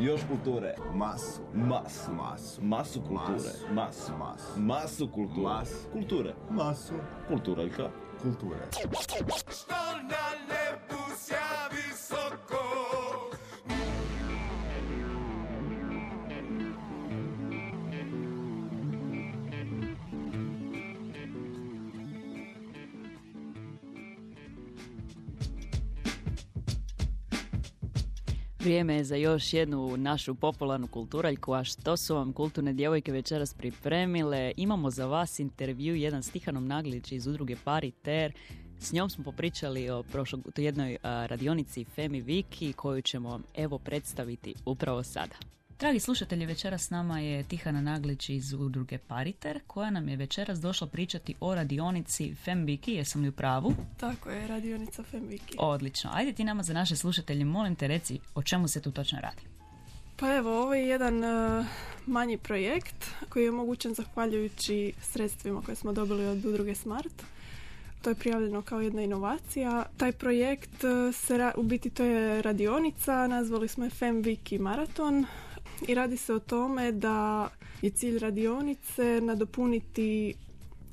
Još kulture. Masu. Masu. Masu. Masu kulture. Masu. Masu. Masu kulture. Masu. Kulture. Masu. Kulturaljka. Kulture. Što Vrijeme je za još jednu našu popularnu kulturaljku, a što su vam kulturne djevojke večeras pripremile? Imamo za vas intervju jedan s Tihanom Naglić iz udruge Pariter. S njom smo popričali o prošlog, jednoj radionici Femi Viki koju ćemo evo predstaviti upravo sada. Dragi slušatelji, večeras s nama je Tihana Naglić iz udruge Pariter koja nam je večeras došla pričati o radionici Fem Viki, jesam li u pravu? Tako je, radionica Femviki. Odlično. Ajde ti nama za naše slušatelje, molim te reci o čemu se tu točno radi. Pa evo, ovo je jedan e, manji projekt koji je omogućen zahvaljujući sredstvima koje smo dobili od udruge Smart. To je prijavljeno kao jedna inovacija. Taj projekt e, se ra- u biti to je radionica, nazvali smo je Femviki Maraton i radi se o tome da je cilj radionice nadopuniti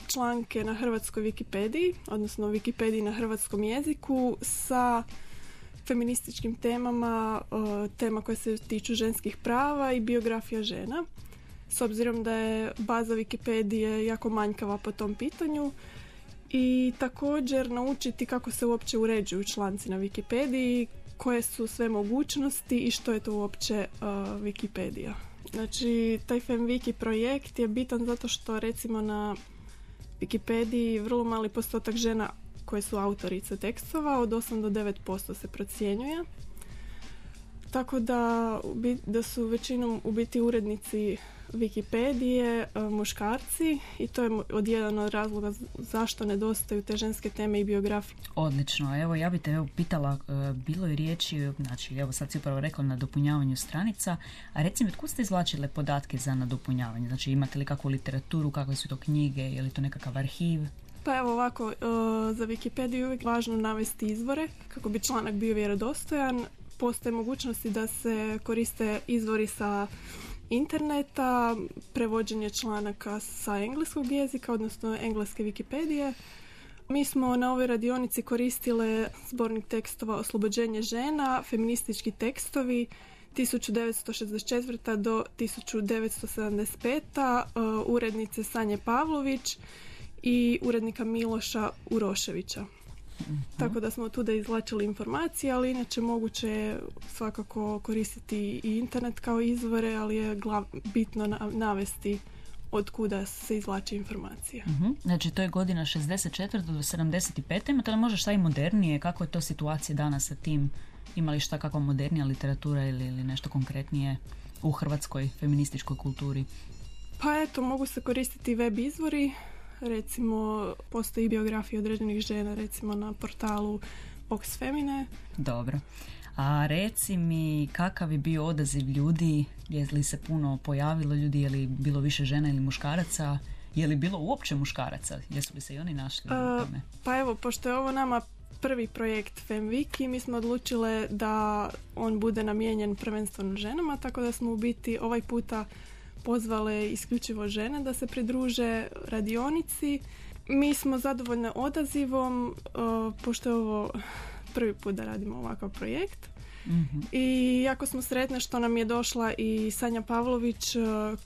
članke na hrvatskoj Wikipediji, odnosno Wikipediji na hrvatskom jeziku sa feminističkim temama, e, tema koje se tiču ženskih prava i biografija žena. S obzirom da je baza Wikipedije jako manjkava po tom pitanju i također naučiti kako se uopće uređuju članci na Wikipediji, koje su sve mogućnosti i što je to uopće uh, Wikipedija. Znači, taj FemWiki projekt je bitan zato što recimo na Wikipediji vrlo mali postotak žena koje su autorice tekstova, od 8 do 9% se procjenjuje. Tako da, da su većinom u biti urednici Wikipedije e, muškarci i to je od jedan od razloga zašto nedostaju te ženske teme i biografije. Odlično, evo ja bi te evo pitala, e, bilo je riječi, znači evo sad si upravo rekla na dopunjavanju stranica, a reci mi, otkud ste izvlačile podatke za nadopunjavanje? Znači imate li kakvu literaturu, kakve su to knjige, je li to nekakav arhiv? Pa evo ovako, e, za Wikipediju je uvijek važno navesti izvore kako bi članak bio vjerodostojan. Postoje mogućnosti da se koriste izvori sa interneta, prevođenje članaka sa engleskog jezika, odnosno engleske Wikipedije. Mi smo na ovoj radionici koristile zbornik tekstova Oslobođenje žena, feministički tekstovi 1964. do 1975. e, urednice Sanje Pavlović i urednika Miloša Uroševića. Tako da smo tuda izvlačili informacije, ali inače moguće je svakako koristiti i internet kao izvore, ali je glav, bitno na- navesti od kuda se izvlači informacija. Mhm. Znači to je godina 64. do 75. Imate li možda šta i modernije, kako je to situacija danas sa tim? Ima li šta kakva modernija literatura ili, ili nešto konkretnije u hrvatskoj feminističkoj kulturi? Pa eto, mogu se koristiti web izvori, recimo postoji biografija određenih žena, recimo na portalu Vox Femine. Dobro. A reci mi kakav je bio odaziv ljudi, je li se puno pojavilo ljudi, je li bilo više žena ili muškaraca, je li bilo uopće muškaraca, jesu li se i oni našli u A, tome? Pa evo, pošto je ovo nama prvi projekt FemWiki, mi smo odlučile da on bude namijenjen prvenstveno ženama, tako da smo u biti ovaj puta pozvale isključivo žene da se pridruže radionici. Mi smo zadovoljne odazivom, e, pošto je ovo prvi put da radimo ovakav projekt. Mhm. I jako smo sretne što nam je došla i Sanja Pavlović e,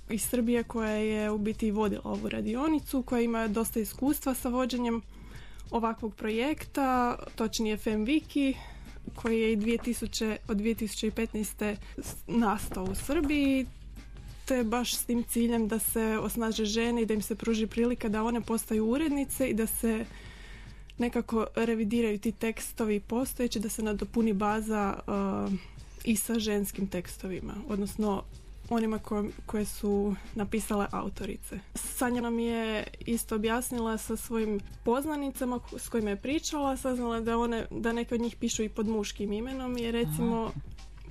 iz Srbije koja je u biti vodila ovu radionicu, koja ima dosta iskustva sa vođenjem ovakvog projekta, točnije FemWiki, koji je i 2000, od 2015. s- nastao u Srbiji, te baš s tim ciljem da se osnaže žene i da im se pruži prilika da one postaju urednice i da se nekako revidiraju ti tekstovi postojeći, da se nadopuni baza uh, i sa ženskim tekstovima, odnosno onima koje, koje su napisale autorice. Sanja nam je isto objasnila sa svojim poznanicama s kojima je pričala, saznala da one, da neke od njih pišu i pod muškim imenom, jer recimo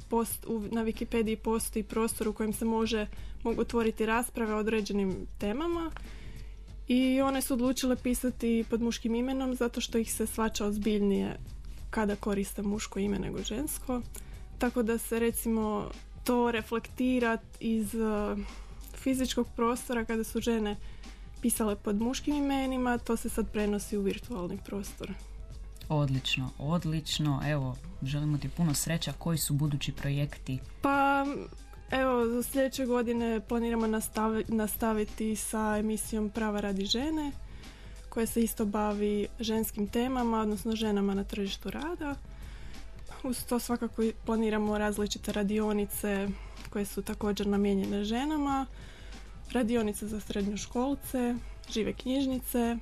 post, u, na Wikipediji postoji prostor u kojem se može mogu otvoriti rasprave o određenim temama i one su odlučile pisati pod muškim imenom zato što ih se svača ozbiljnije kada koriste muško ime nego žensko. Tako da se recimo to reflektirati iz e, fizičkog prostora kada su žene pisale pod muškim imenima, to se sad prenosi u virtualni prostor. Odlično, odlično. Evo, želimo ti puno sreća. Koji su budući projekti? Pa evo, za sljedeće godine planiramo nastavi- nastaviti sa emisijom Prava radi žene, koja se isto bavi ženskim temama, odnosno ženama na tržištu rada. Uz to svakako planiramo različite radionice koje su također namijenjene ženama, radionice za srednjoškolce, žive knjižnice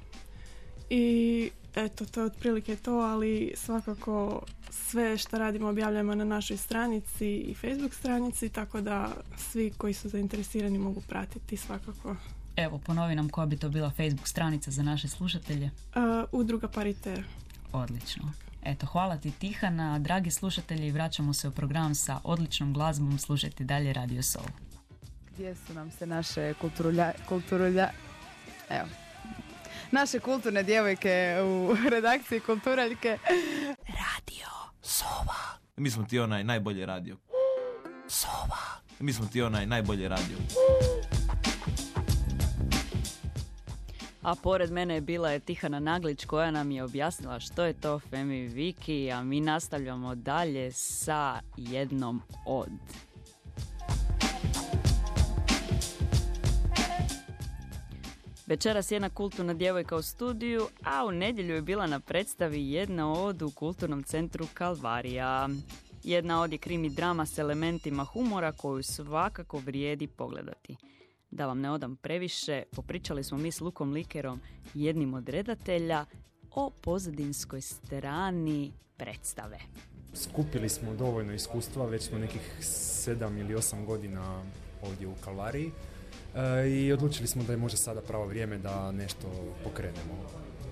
i eto, to je otprilike to, ali svakako sve što radimo objavljujemo na našoj stranici i Facebook stranici, tako da svi koji su zainteresirani mogu pratiti svakako. Evo, ponovi nam koja bi to bila Facebook stranica za naše slušatelje. Uh, udruga Pariter. Odlično. Eto, hvala ti Tihana. Dragi slušatelji, vraćamo se u program sa odličnom glazbom. Slušajte dalje Radio Soul. Gdje su nam se naše kulturulja... kulturulja... Evo. Naše kulturne djevojke u redakciji Kulturaljke. Radio Sova. Mi smo ti onaj najbolji radio. Sova. Mi smo ti onaj najbolji radio. A pored mene je bila je Tihana Naglić koja nam je objasnila što je to Femi Viki, a mi nastavljamo dalje sa jednom od. Večeras jedna kulturna djevojka u studiju, a u nedjelju je bila na predstavi jedna od u kulturnom centru Kalvarija. Jedna od je krimi drama s elementima humora koju svakako vrijedi pogledati. Da vam ne odam previše, popričali smo mi s Lukom Likerom, jednim od redatelja, o pozadinskoj strani predstave. Skupili smo dovoljno iskustva, već smo nekih sedam ili osam godina ovdje u Kalvariji i odlučili smo da je možda sada pravo vrijeme da nešto pokrenemo,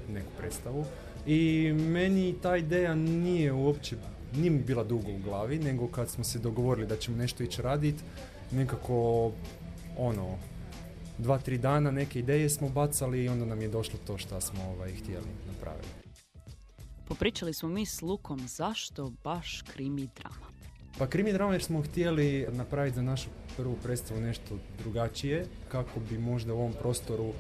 neku predstavu. I meni ta ideja nije uopće, nije mi bila dugo u glavi, nego kad smo se dogovorili da ćemo nešto ići radit, nekako ono, dva, tri dana neke ideje smo bacali i onda nam je došlo to što smo ovaj, htjeli napraviti. Popričali smo mi s Lukom zašto baš krimi drama. Pa krimi drama jer smo htjeli napraviti za našu prvu predstavu nešto drugačije, kako bi možda u ovom prostoru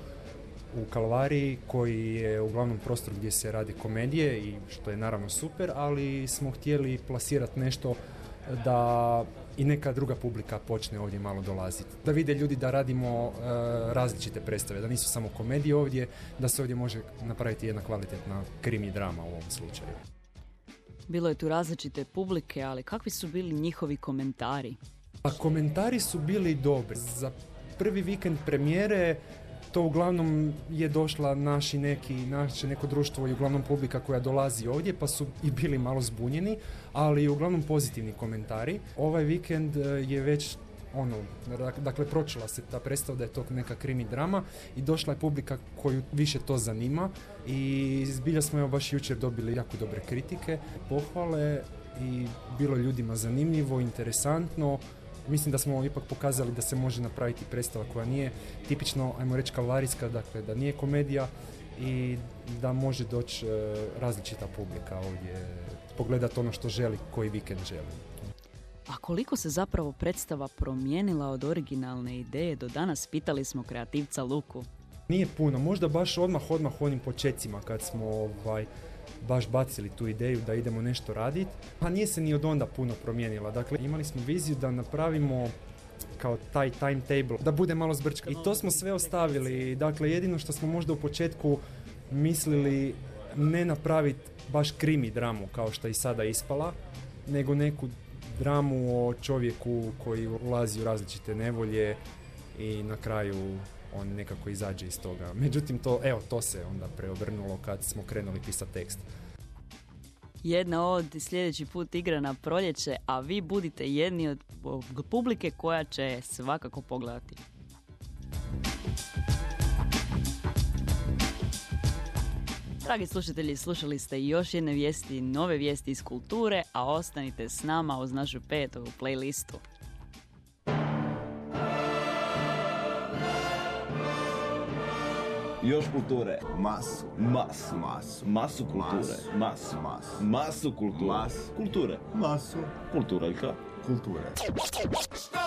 u Kalvariji, koji je uglavnom prostor gdje se radi komedije i što je naravno super, ali smo htjeli plasirati nešto da i neka druga publika počne ovdje malo dolaziti. Da vide ljudi da radimo e, različite predstave, da nisu samo komedije ovdje, da se ovdje može napraviti jedna kvalitetna krimi drama u ovom slučaju. Bilo je tu različite publike, ali kakvi su bili njihovi komentari? Pa komentari su bili dobri. Za prvi vikend premijere to uglavnom je došla naši neki, naše neko društvo i uglavnom publika koja dolazi ovdje pa su i bili malo zbunjeni, ali uglavnom pozitivni komentari. Ovaj vikend e, je već ono, dak- dakle pročula se ta predstava da je to neka krimi drama i došla je publika koju više to zanima i zbilja smo evo baš jučer dobili jako dobre kritike, pohvale i bilo ljudima zanimljivo, interesantno. Mislim da smo ipak pokazali da se može napraviti predstava koja nije tipično, ajmo reći, kalvarijska, dakle da nije komedija i da može doći e, različita publika ovdje pogledati ono što želi, koji vikend želi. A koliko se zapravo predstava promijenila od originalne ideje do danas, pitali smo kreativca Luku. Nije puno, možda baš odmah, odmah onim počecima kad smo ovaj, baš bacili tu ideju da idemo nešto raditi, pa nije se ni od onda puno promijenila. Dakle, imali smo viziju da napravimo kao taj timetable, da bude malo zbrčka. I to smo sve ostavili. Dakle, jedino što smo možda u početku mislili ne napraviti baš krimi dramu kao što je i sada ispala, nego neku dramu o čovjeku koji ulazi u različite nevolje i na kraju on nekako izađe iz toga. Međutim, to, evo, to se onda preobrnulo kad smo krenuli pisati tekst. Jedna od sljedeći put igra na proljeće, a vi budite jedni od publike koja će svakako pogledati. Dragi slušatelji, slušali ste još jedne vijesti, nove vijesti iz kulture, a ostanite s nama uz našu petovu playlistu. Još kulture. Masu. Masu. Masu. Masu kulture. Masu. Masu. Masu. Kulture. Masu. Kulture. Masu. Kulturaljka. Kulture. Što